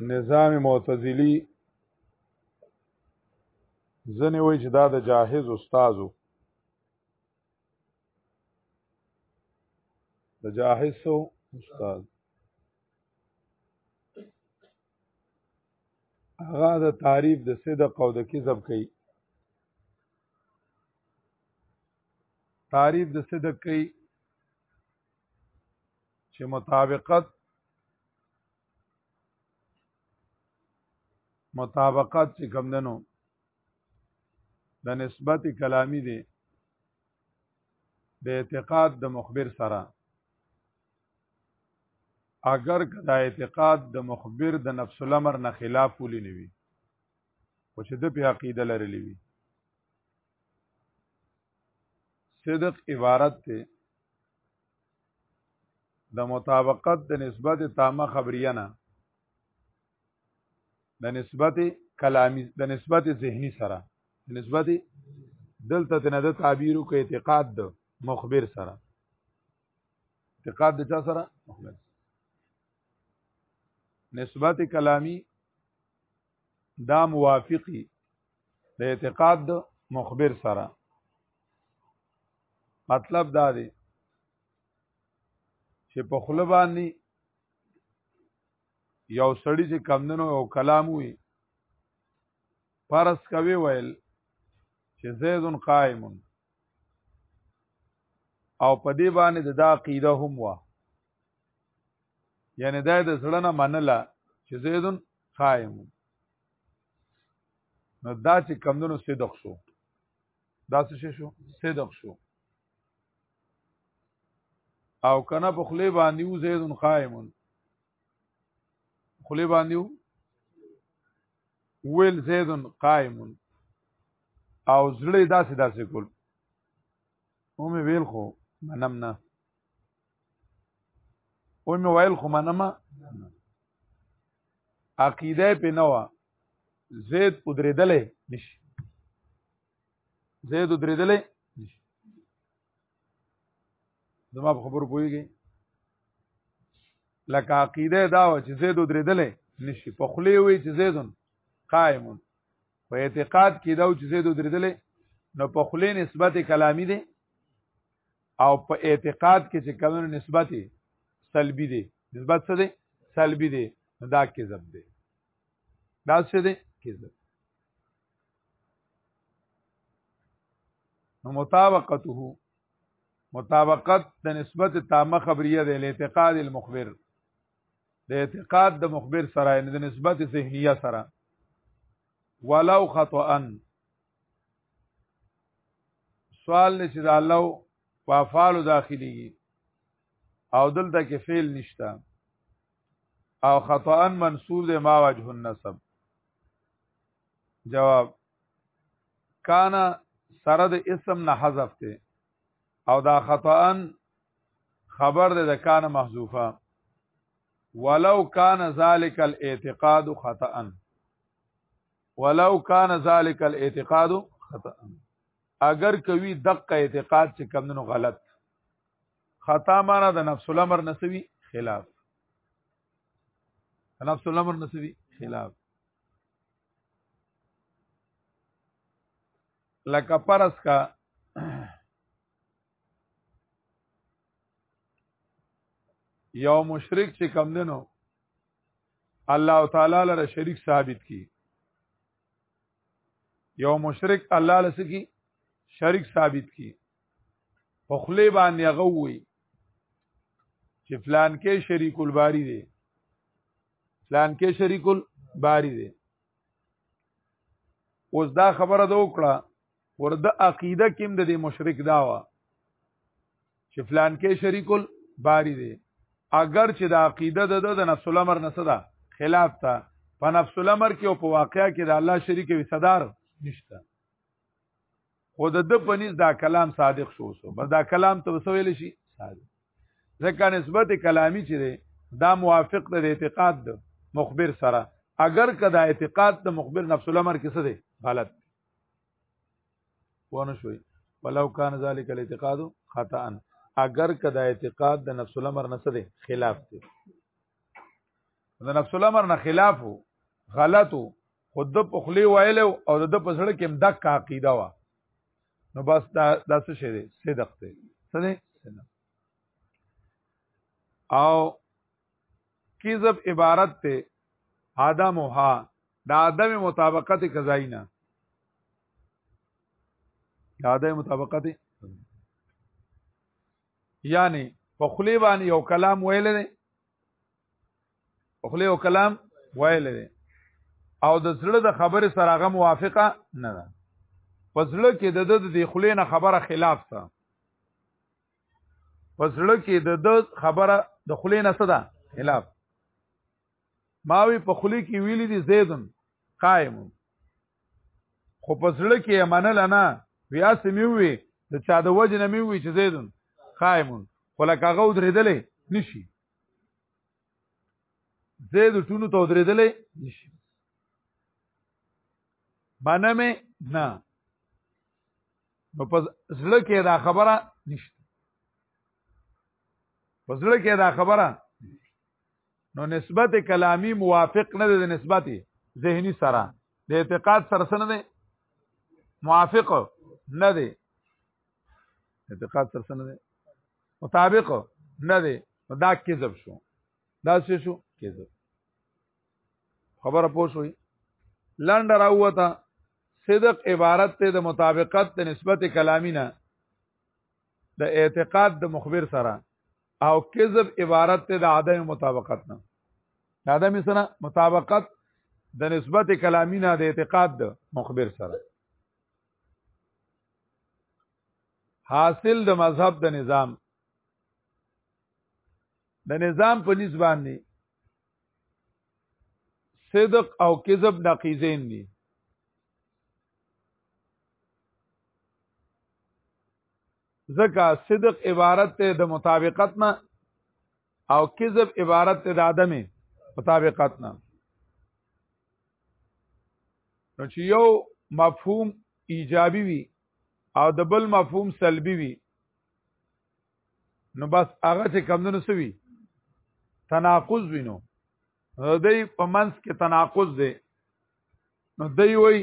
نظام معتزلی ځنې وای چې دا د جاهز استادو د جاهز سو استاد هغه د تعریف د صدق او د کذب کوي تعریف د صدق کوي چې مطابقت مطابقت چې کم دنو د نسبت کلامی دی د اعتقاد د مخبر سره اگر که دا اعتقاد د مخبر د نفس الامر نه خلاف ولې نه وي خو چې د په عقیده لرلې وي صدق عبارت ته د مطابقت د نسبت تامه خبریه نه د نسبت کلامی د نسبت ذهنی سره د نسبت دلته تنه د تعبیرو کې اعتقاد د مخبر سره اعتقاد د چا سره مخبر نسبت کلامی دا موافقی د اعتقاد د مخبر سره مطلب دا دی چې په خوله باندې یو سړی چې کمدنو او کلام وي پرس کوي ویل چې زید قائم او په دې باندې د دا عقیده هم وه یعنی دا د زړه نه منله چې زیدون قائم نو دا چې کمدنو صدق شو دا څه شو صدق شو او کنه په خلی باندې و زیدون قائم خلی باندې و ویل زیدون قائم او زړه داسې داسې کول او مې ویل خو منم نه و مې ویل خو منما عقیده په نوا زید ودریدلې نشي زید ودریدلې نشي زما په خبرو پوهیږي لکه عقیده دا و چې زید ودریدلې نشي په خلی وي چې زیدون قائمون په اعتقاد کې دا و چې زید ودریدلې نو په خلی نسبت کلامی دی او په اعتقاد کې چې کمنو نسبت سلبي دی نسبت څه دی سلبي دی دا کذب دی دا څه دی کذب نو مطابقته مطابقت د نسبت تامه خبریه دی الاعتقاد المخبر د اعتقاد د مخبر سره د نسبت ذهنیه سره ولو خطأن سوال نه چې دا لو په افعال داخليږي او دلته کې فعل نشته او خطا منصوب دی ما وجه النسب جواب کان سره د اسم نه حذف ته او دا خطا خبر ده د کان محذوفه ولو کان ذالک الاعتقاد خطا ولو کان ذالک الاعتقاد خطا اگر کوي دقه اعتقاد چې کمندونو غلط خطا معنا د نفس الامر نسوي خلاف نفس الامر نسوي خلاف لکه پرس کا یو مشرک چې کم دینو الله تعالی لره شریک ثابت کی یو مشرک الله لسه کی شریک ثابت کی په خلی باندې هغه وی چې فلان کې شریک الباری دی فلان کې شریک الباری دی اوس دا خبره دا وکړه ورده عقیده کیم د دې مشرک داوا چې فلان کې شریکل باری دی اگر چې د عقیده د د نفس الامر نه صدا خلاف تا په نفس الامر کې او په واقعیا کې د الله شریک وي صدر نشته خو د د پنيز دا کلام صادق شو سو بس دا کلام ته وسویل شي صادق ځکه نسبت کلامی چې دی دا موافق د اعتقاد د مخبر سره اگر کدا اعتقاد د مخبر نفس الامر کې څه دی غلط ونه شوي ولو کان ذلک الاعتقاد خطا اگر کدا اعتقاد د نفس الامر نه سره خلاف دی د نفس الامر نه خلاف غلط خود په خلی وایل او د په سره کې دک عقیده وا نو بس دا دا څه شی دی صدق دی څه دی او کذب عبارت ته آدم او ها دا عدم مطابقت قضایی نه دا عدم مطابقت یعنی په خلی باندې یو کلام ویل دی په خلی یو کلام ویل دی او د زړه د خبرې سره هغه موافقه نه ده په زړه کې د د د خلی نه خبره خلاف ده په زړه کې د د خبره د خلی نه څه ده خلاف ماوی په خلی کې ویلی دی زیدن قائم خو په زړه کې منل نه بیا سمې وي د چا د وجه نه مې وي چې زیدن قائم خو لکه هغه درېدلې نشي زید ټونو ته درېدلې نشي باندې مې نه نو په زړه کې دا خبره نشته په زړه کې دا خبره نو نسبت کلامی موافق نه دی نسبت ذهنی سره د اعتقاد سره سره نه موافق نه دی اعتقاد سره سره نه مطابق نه دی دا کذب شو دا څه شو کذب خبره پوه شوي لنډه راوته صدق عبارت ته د مطابقت د نسبت کلامی نه د اعتقاد د مخبر سره او کذب عبارت ته د عدم مطابقت نه د عدم سره مطابقت د نسبت کلامی نه د اعتقاد د مخبر سره حاصل د مذهب د نظام د نظام په نسبت باندې صدق او کذب نقیزین دي ځکه صدق عبارت ته د مطابقت نه او کذب عبارت ته د عدم مطابقت نه نو چې یو مفهوم ایجابي وي او د بل مفهوم سلبي وي نو بس هغه چې کمونه سوي تناقض وینو دوی په منځ کې تناقض دی نو دوی وایي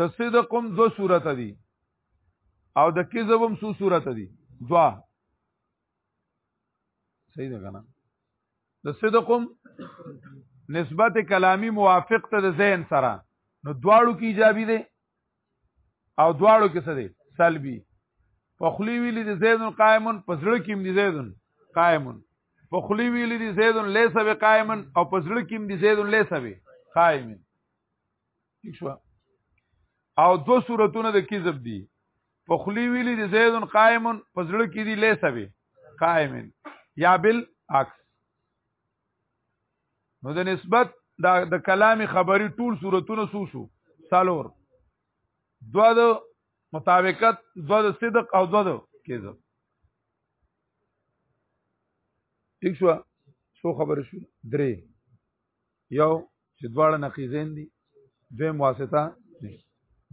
د صدق هم دو صورت دي او د کذب هم سو صورت دي دوا صحیح ده کنه د صدق هم نسبت کلامی موافق ته د ذهن سره نو دواړو کې ایجابي دي او دواړو کې څه دي سلبي په خلی ویلي دي زیدن قائمن په زړه کې دي زیدن قائمن په خلی ویلي دي زیدن ليس بقائمن او په زړه کې دي زیدن ليس بقائمن ٹھیک شو او دو صورتونه د کذب دي په خلی ویلي دي زید قائم په زړه کې دي لیسه وی قائم یا بل عکس نو د نسبت دا د کلامي خبري ټول صورتونه سو شو سالور دوا د مطابقت دوا د صدق او دوا د کذب ٹھیک شو سو خبر شو درې یو چې دواړه نقیزین دي دویم واسطه نه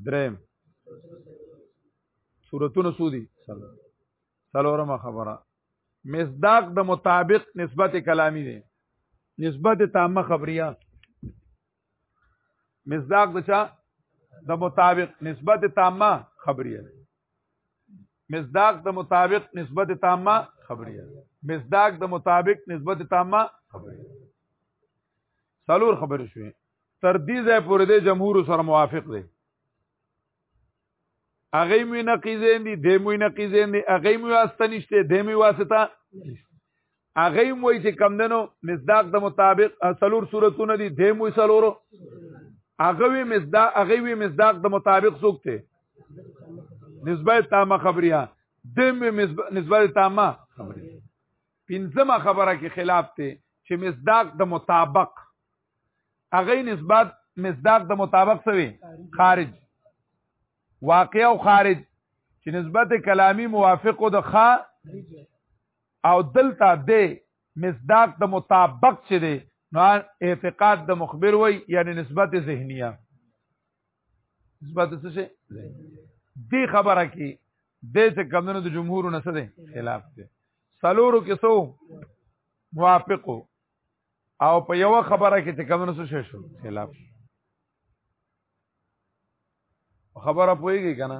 دریم صورتونه سودي څلورمه خبره مصداق د مطابق نسبت کلامی دی نسبت تامه خبریه مصداق د چا د مطابق نسبت تامه خبریه مصداق د مطابق نسبت تامه خبريه مصداق د مطابق نسبت تامه خبريه سلور خبر شوې تر دې ځای پورې د جمهور سره موافق دي هغه مې نقیزین دي د مې نقیزین دي هغه مې واسطه نشته د مې واسطه هغه هم وایي چې کم دنو مصداق د مطابق سلور صورتونه دي دیم وي سلورو هغه وی مصداق هغه وی مصداق د مطابق سوکته نسبه تامه خبریا دیم نسبه تامه خبریا پنځمه خبره کې خلاف ته چې مصداق د مطابق هغه نسبت مصداق د مطابق سوي خارج واقع او خارج چې نسبت کلامی موافق او د خا او دلته د مصداق د مطابق چې دی نو اعتقاد د مخبر وای یعنی نسبت ذهنیه نسبت څه شي دی خبره کې د څه کمونو د جمهور نه څه دی خلاف دی سلورو کې سو موافقو او په یو خبره کې چې کمونو څه شو خلاف خبره پويږي کنه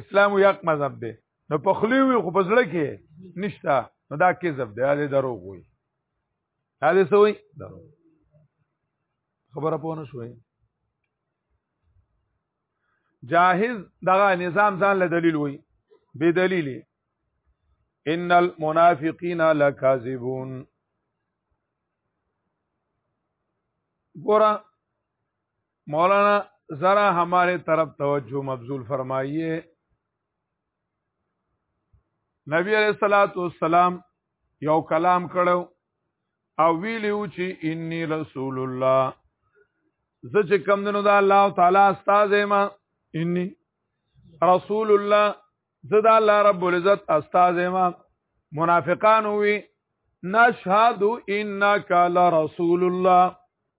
اسلام یو حق مذهب دی نو په خلی وي خو په زړه کې نشته نو دا کذب دی دا دروغ وي دا دې څه وي دروغ خبره پوه نه شوې جاهز دغه نظام ځان له دلیل وي بے دلیل ان المنافقین لکاذبون ګوره مولانا ذرا ہمارے طرف توجہ مبذول فرمائیے نبی علیہ الصلوۃ والسلام یو کلام کړو او ویلو چې انی رسول الله زه چې کم دنو دا الله تعالی استاد ما انی رسول الله زه دا الله رب العزت استاد ما منافقان وی نشهد انک لرسول الله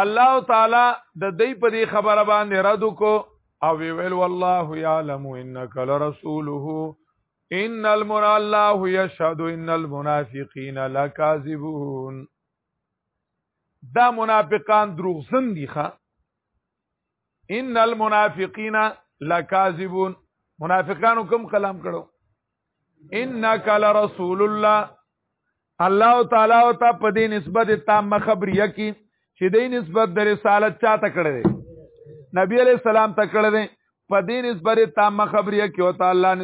الله تعالی د دې په دې خبره باندې رد وکړو او وی ویل والله یعلم انک لرسوله ان المر الله یشهد ان المنافقین لکاذبون دا منافقان دروغجن دي ښا ان المنافقین لکاذبون منافقانو کوم کلام کړو انک لرسول الله الله تعالی او ته په دې نسبت تام خبریا کی چې دې نسبت د رسالت چا تکړه دی نبی علی السلام تکړه دی په دې نسبت تام خبریا کی او تعالی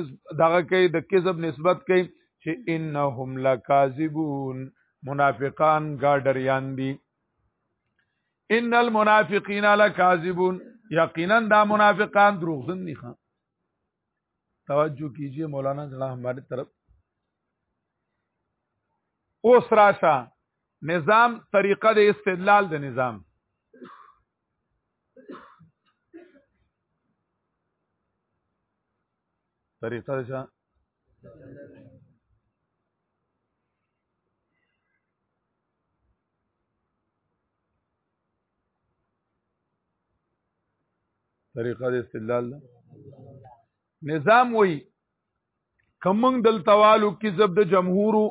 دغه کې د کذب نسبت کوي چې انهم لکاذبون منافقان ګاډریان دي ان المنافقین لکاذبون یقینا دا منافقان دروغجن دي خان توجه کیجیے مولانا زړه ہمارے طرف اوس راشه نظام طریقه د استدلال د نظام طریقه د چا طریقه د استدلال ده نظام وای کمنګ دل توالو کذب د جمهورو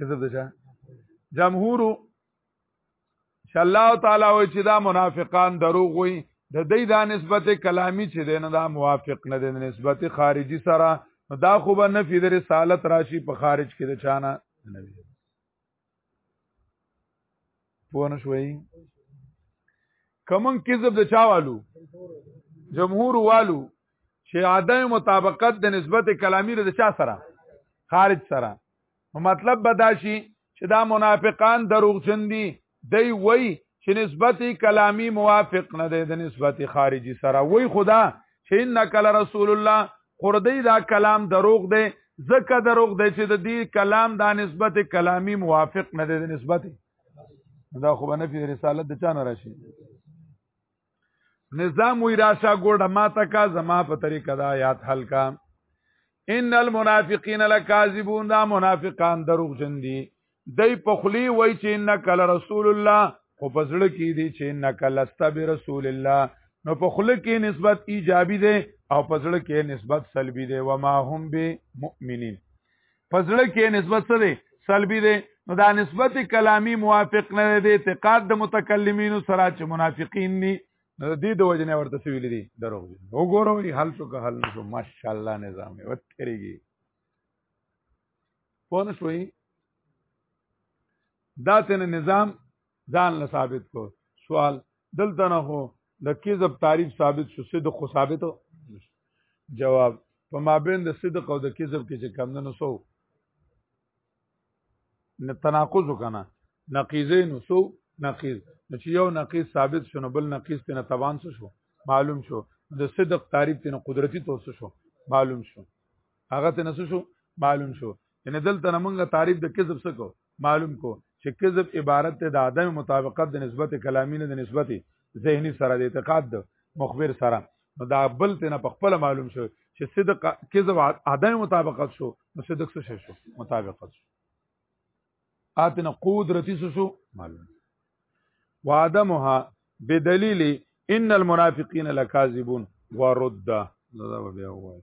کذب ده جمهورو چې الله تعالی وای چې دا منافقان دروغ وای د دې دا نسبت کلامی چې دین دا موافق نه دین نسبت خارجي سره دا خو به نفي د رسالت راشي په خارج کې د چانه نه پوه نه شوي کمن کذب د چا والو جمهور والو چې عدم مطابقت د نسبت کلامی د چا سره خارج سره مطلب به دا شي چې دا منافقان دروغجن دي دی وای چې نسبت کلامی موافق نه دی د نسبت خارجي سره وای خدا چې انک لرسول الله قردی دا کلام دروغ دی زکه دروغ دی چې د دې کلام دا نسبت کلامی موافق نه دی د نسبت دا خو باندې په رسالت د چانه راشي نظام وی راشه ګوډه ماته کا زما په طریقه دا یاد حل کا ان المنافقین لکاذبون دا منافقان دروغ جن دي دای په خلی وای چې انک لرسول الله خو په زړه کې دی چې انک لست برسول الله نو په خله کې نسبت ایجابي دی او په زړه کې نسبت سلبي دی و ما هم به مؤمنین په زړه کې نسبت څه دی سلبي دی نو دا نسبت کلامی موافق نه دی اعتقاد د متکلمین سره چې منافقین ني نو دې د وجنه ورته ویل دي دروغ وګورئ حل شو که حل نشو ماشاءالله نظام وتريږي پونه شوي دا تنه نظام ځان له ثابت کو سوال دلته نه هو د کذب تعریف ثابت شو صدق خو ثابت جواب په مابین د صدق او د کذب کې چې کم نه نو سو نه تناقض وکنه نقیزین سو نقیز نو چې یو نقیز ثابت شو نو بل نقیز ته تبان شو معلوم شو د صدق تعریف ته قدرتی توسو شو معلوم شو هغه ته نسو شو معلوم شو ان دلته نمنګ تعریف د کذب سکو معلوم کو چې کذب عبارت ته د عدم مطابقت د نسبت کلامی نه د نسبت ذهنی سره د اعتقاد د مخبر سره نو دا بل ته نه په خپل معلوم شو چې صدق کذب عدم مطابقت شو نو صدق څه شو مطابقت شو اتنه قدرتی څه شو معلوم وعدمها بدلیل ان المنافقین لکاذبون ورد دا دا بیا وایي